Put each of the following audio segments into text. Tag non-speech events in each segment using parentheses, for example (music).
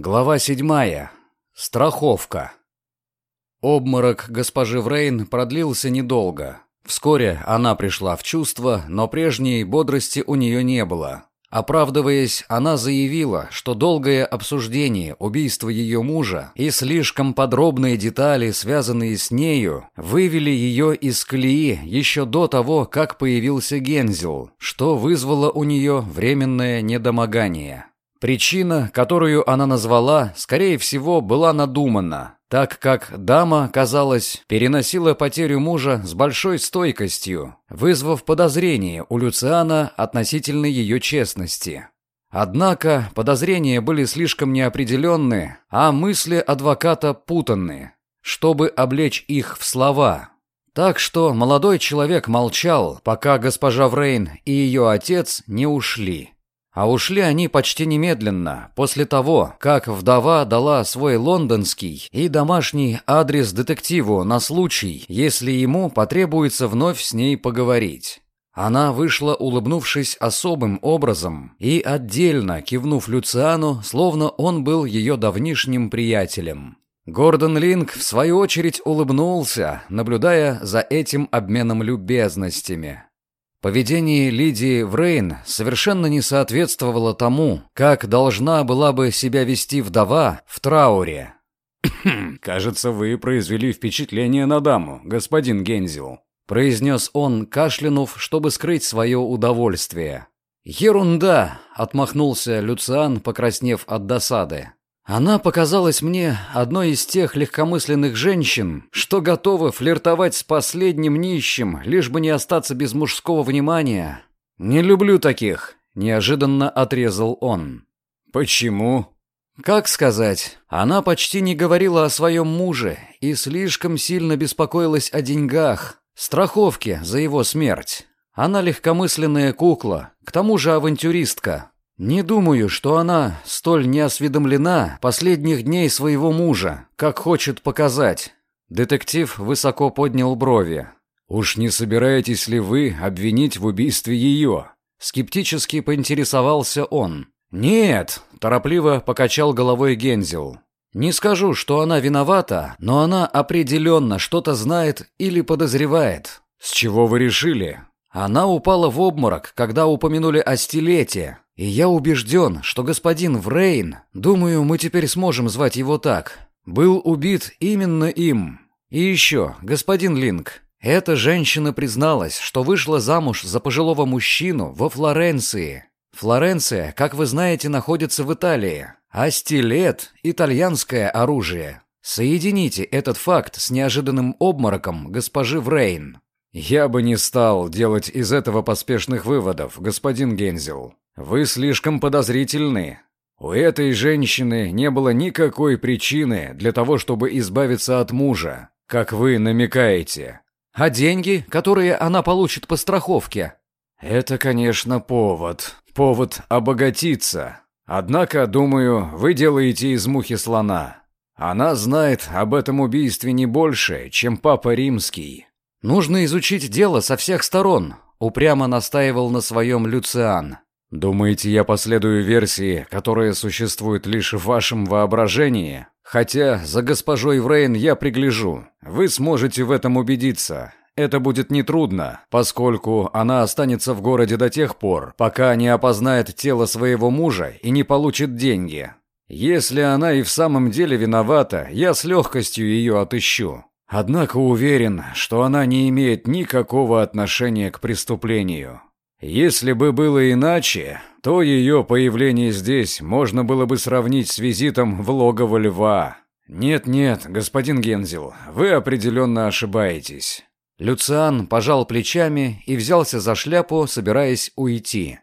Глава седьмая. Страховка. Обморок госпожи Врейн продлился недолго. Вскоре она пришла в чувство, но прежней бодрости у нее не было. Оправдываясь, она заявила, что долгое обсуждение убийства ее мужа и слишком подробные детали, связанные с нею, вывели ее из колеи еще до того, как появился Гензел, что вызвало у нее временное недомогание. Причина, которую она назвала, скорее всего, была надумана, так как дама, казалось, переносила потерю мужа с большой стойкостью, вызвав подозрение у Люциана относительно ее честности. Однако подозрения были слишком неопределенны, а мысли адвоката путанны, чтобы облечь их в слова. Так что молодой человек молчал, пока госпожа Врейн и ее отец не ушли. А ушли они почти немедленно, после того, как вдова дала свой лондонский и домашний адрес детективу на случай, если ему потребуется вновь с ней поговорить. Она вышла, улыбнувшись особым образом и отдельно кивнув Люциану, словно он был ее давнишним приятелем. Гордон Линк, в свою очередь, улыбнулся, наблюдая за этим обменом любезностями. Поведение Лидии Врейн совершенно не соответствовало тому, как должна была бы себя вести вдова в трауре. (clears throat) «Кажется, вы произвели впечатление на даму, господин Гензел», произнес он, кашлянув, чтобы скрыть свое удовольствие. «Ерунда!» — отмахнулся Люциан, покраснев от досады. Она показалась мне одной из тех легкомысленных женщин, что готовы флиртовать с последним нищим, лишь бы не остаться без мужского внимания. Не люблю таких, неожиданно отрезал он. Почему? Как сказать? Она почти не говорила о своем муже и слишком сильно беспокоилась о деньгах, страховке за его смерть. Она легкомысленная кукла, к тому же авантюристка. Не думаю, что она столь неосведомлена последних дней своего мужа, как хочет показать. Детектив высоко поднял брови. Уж не собираетесь ли вы обвинить в убийстве ее? Скептически поинтересовался он. Нет, торопливо покачал головой Гензел. Не скажу, что она виновата, но она определенно что-то знает или подозревает. С чего вы решили? Она упала в обморок, когда упомянули о стилете, и я убежден, что господин Врейн, думаю, мы теперь сможем звать его так, был убит именно им. И еще, господин Линк, эта женщина призналась, что вышла замуж за пожилого мужчину во Флоренции. Флоренция, как вы знаете, находится в Италии, а стилет – итальянское оружие. Соедините этот факт с неожиданным обмороком госпожи Врейн. Я бы не стал делать из этого поспешных выводов, господин Гензел. Вы слишком подозрительны. У этой женщины не было никакой причины для того, чтобы избавиться от мужа, как вы намекаете. А деньги, которые она получит по страховке? Это, конечно, повод. Повод обогатиться. Однако, думаю, вы делаете из мухи слона. Она знает об этом убийстве не больше, чем папа римский. Нужно изучить дело со всех сторон, упрямо настаивал на своем Люциан. Думаете, я последую версии, которая существует лишь в вашем воображении? Хотя за госпожой Врейн я пригляжу. Вы сможете в этом убедиться. Это будет нетрудно, поскольку она останется в городе до тех пор, пока не опознает тело своего мужа и не получит деньги. Если она и в самом деле виновата, я с легкостью ее отыщу. Однако уверен, что она не имеет никакого отношения к преступлению. Если бы было иначе, то ее появление здесь можно было бы сравнить с визитом в логово льва. Нет-нет, господин Гензел, вы определенно ошибаетесь. Люциан пожал плечами и взялся за шляпу, собираясь уйти.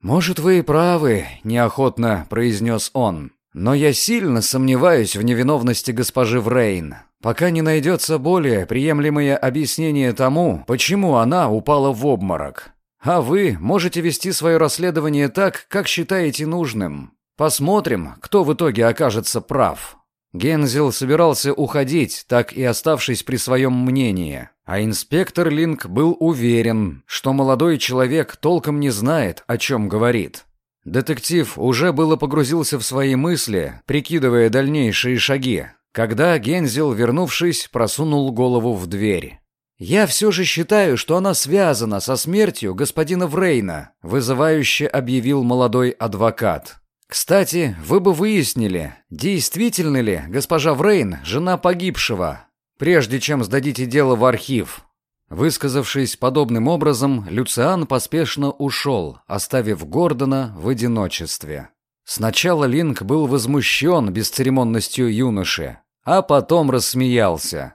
«Может, вы и правы», — неохотно произнес он. «Но я сильно сомневаюсь в невиновности госпожи Врейн, пока не найдется более приемлемое объяснение тому, почему она упала в обморок. А вы можете вести свое расследование так, как считаете нужным. Посмотрим, кто в итоге окажется прав. Гензел собирался уходить, так и оставшись при своем мнении. А инспектор Линк был уверен, что молодой человек толком не знает, о чем говорит. Детектив уже было погрузился в свои мысли, прикидывая дальнейшие шаги, когда Гензел, вернувшись, просунул голову в дверь. «Я все же считаю, что она связана со смертью господина Врейна», вызывающе объявил молодой адвокат. «Кстати, вы бы выяснили, действительно ли госпожа Врейн жена погибшего, прежде чем сдадите дело в архив. Высказавшись подобным образом, Люциан поспешно ушел, оставив Гордона в одиночестве. Сначала Линк был возмущен бесцеремонностью юноши, а потом рассмеялся.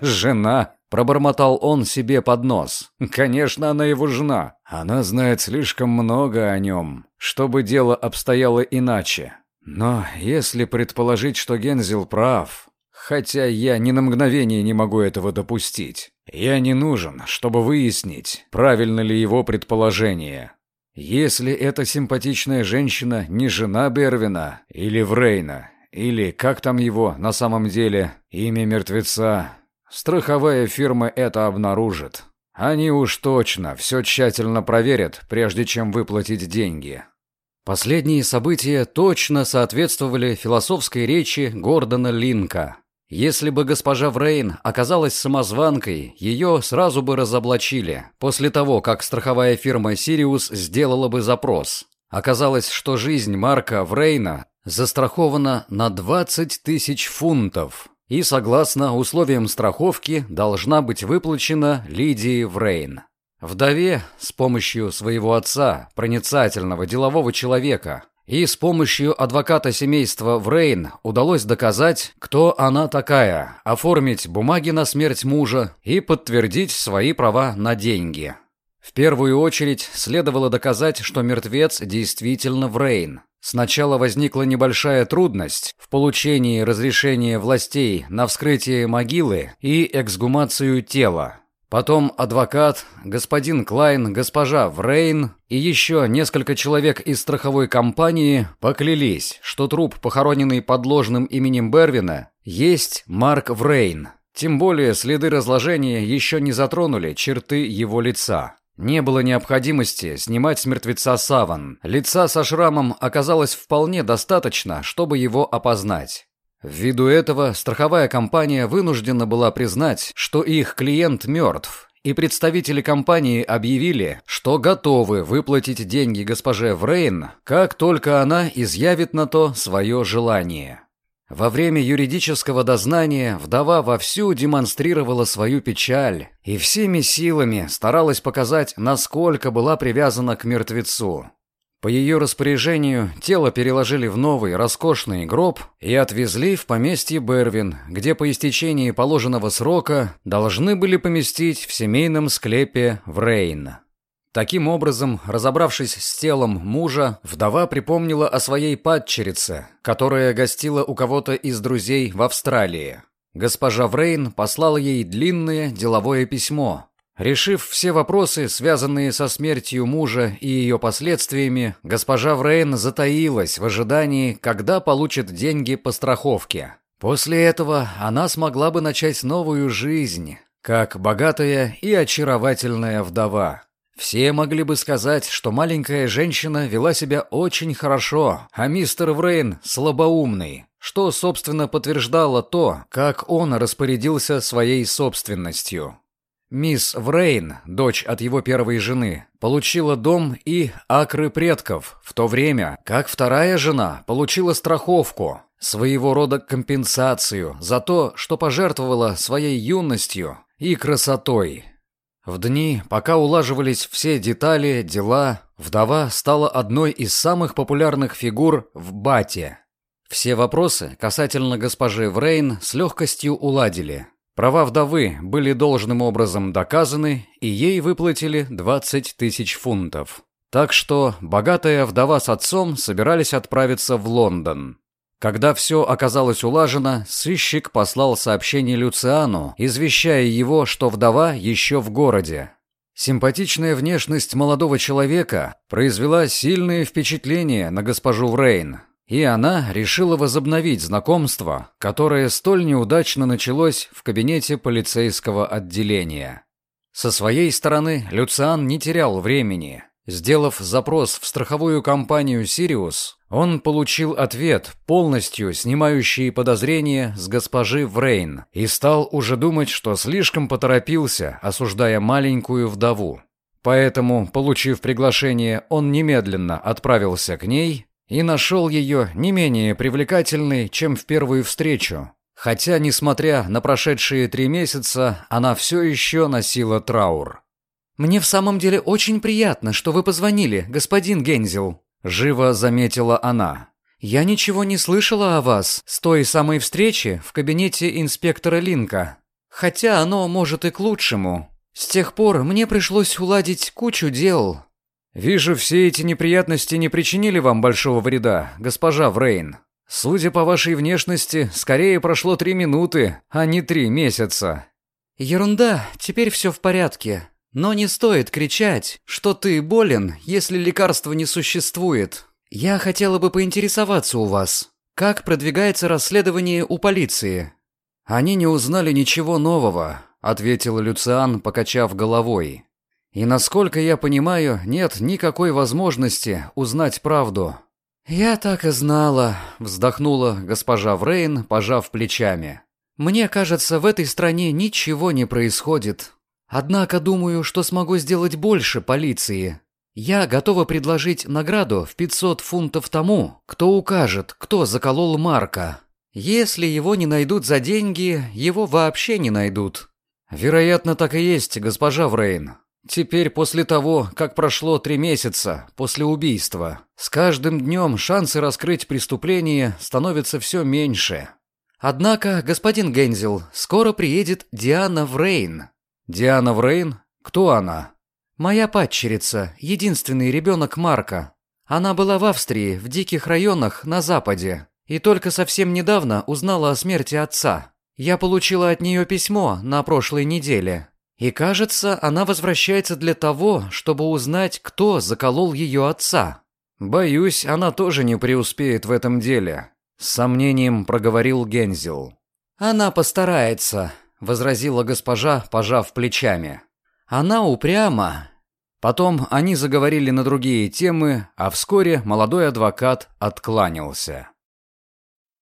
«Жена!» — пробормотал он себе под нос. «Конечно, она его жена. Она знает слишком много о нем, чтобы дело обстояло иначе. Но если предположить, что Гензел прав, хотя я ни на мгновение не могу этого допустить, я не нужен, чтобы выяснить, правильно ли его предположение. Если эта симпатичная женщина не жена Бервина или Врейна, или как там его на самом деле, имя мертвеца, страховая фирма это обнаружит. Они уж точно все тщательно проверят, прежде чем выплатить деньги. Последние события точно соответствовали философской речи Гордона Линка – если бы госпожа Врейн оказалась самозванкой, ее сразу бы разоблачили, после того, как страховая фирма «Сириус» сделала бы запрос. Оказалось, что жизнь Марка Врейна застрахована на 20 тысяч фунтов и, согласно условиям страховки, должна быть выплачена Лидии Врейн. Вдове с помощью своего отца, проницательного делового человека, и с помощью адвоката семейства Врейн удалось доказать, кто она такая, оформить бумаги на смерть мужа и подтвердить свои права на деньги. В первую очередь следовало доказать, что мертвец действительно Врейн. Сначала возникла небольшая трудность в получении разрешения властей на вскрытие могилы и эксгумацию тела. Потом адвокат, господин Клайн, госпожа Врейн и еще несколько человек из страховой компании поклялись, что труп, похороненный под ложным именем Бервина, есть Марк Врейн. Тем более следы разложения еще не затронули черты его лица. Не было необходимости снимать с мертвеца саван. Лица со шрамом оказалось вполне достаточно, чтобы его опознать. Ввиду этого страховая компания вынуждена была признать, что их клиент мертв, и представители компании объявили, что готовы выплатить деньги госпоже Врейн, как только она изъявит на то свое желание. Во время юридического дознания вдова вовсю демонстрировала свою печаль и всеми силами старалась показать, насколько была привязана к мертвецу. По ее распоряжению тело переложили в новый роскошный гроб и отвезли в поместье Бервин, где по истечении положенного срока должны были поместить в семейном склепе в Рейн. Таким образом, разобравшись с телом мужа, вдова припомнила о своей падчерице, которая гостила у кого-то из друзей в Австралии. Госпожа Врейн послала ей длинное деловое письмо, Решив все вопросы, связанные со смертью мужа и ее последствиями, госпожа Врейн затаилась в ожидании, когда получит деньги по страховке. После этого она смогла бы начать новую жизнь, как богатая и очаровательная вдова. Все могли бы сказать, что маленькая женщина вела себя очень хорошо, а мистер Врейн слабоумный, что, собственно, подтверждало то, как он распорядился своей собственностью. Мисс Врейн, дочь от его первой жены, получила дом и акры предков, в то время как вторая жена получила страховку, своего рода компенсацию за то, что пожертвовала своей юностью и красотой. В дни, пока улаживались все детали, дела, вдова стала одной из самых популярных фигур в Бате. Все вопросы касательно госпожи Врейн с легкостью уладили. Права вдовы были должным образом доказаны, и ей выплатили 20 тысяч фунтов. Так что богатая вдова с отцом собирались отправиться в Лондон. Когда все оказалось улажено, сыщик послал сообщение Люциану, извещая его, что вдова еще в городе. Симпатичная внешность молодого человека произвела сильное впечатление на госпожу Врейн, и она решила возобновить знакомство, которое столь неудачно началось в кабинете полицейского отделения. Со своей стороны Люциан не терял времени. Сделав запрос в страховую компанию «Сириус», он получил ответ, полностью снимающий подозрения с госпожи Врейн, и стал уже думать, что слишком поторопился, осуждая маленькую вдову. Поэтому, получив приглашение, он немедленно отправился к ней и нашел ее не менее привлекательной, чем в первую встречу. Хотя, несмотря на прошедшие три месяца, она все еще носила траур. «Мне в самом деле очень приятно, что вы позвонили, господин Гензел», — живо заметила она. «Я ничего не слышала о вас с той самой встречи в кабинете инспектора Линка. Хотя оно может и к лучшему. С тех пор мне пришлось уладить кучу дел». «Вижу, все эти неприятности не причинили вам большого вреда, госпожа Врейн. Судя по вашей внешности, скорее прошло три минуты, а не три месяца». «Ерунда, теперь все в порядке», но не стоит кричать, что ты болен, если лекарства не существует. Я хотела бы поинтересоваться у вас, как продвигается расследование у полиции? Они не узнали ничего нового, ответил Люциан, покачав головой. И насколько я понимаю, нет никакой возможности узнать правду. Я так и знала, вздохнула госпожа Врейн, пожав плечами. Мне кажется, в этой стране ничего не происходит. Однако думаю, что смогу сделать больше полиции. Я готова предложить награду в 500 фунтов тому, кто укажет, кто заколол Марка. Если его не найдут за деньги, его вообще не найдут. Вероятно, так и есть, госпожа Врейн. Теперь после того, как прошло три месяца после убийства, с каждым днем шансы раскрыть преступление становятся все меньше. Однако, господин Гензел, скоро приедет Диана Врейн. Диана Врейн? Кто она? Моя падчерица, единственный ребенок Марка. Она была в Австрии, в диких районах на западе, и только совсем недавно узнала о смерти отца. Я получила от нее письмо на прошлой неделе. И кажется, она возвращается для того, чтобы узнать, кто заколол ее отца. Боюсь, она тоже не преуспеет в этом деле, с сомнением проговорил Гензел. Она постарается, возразила госпожа, пожав плечами. Она упряма. Потом они заговорили на другие темы, а вскоре молодой адвокат откланялся.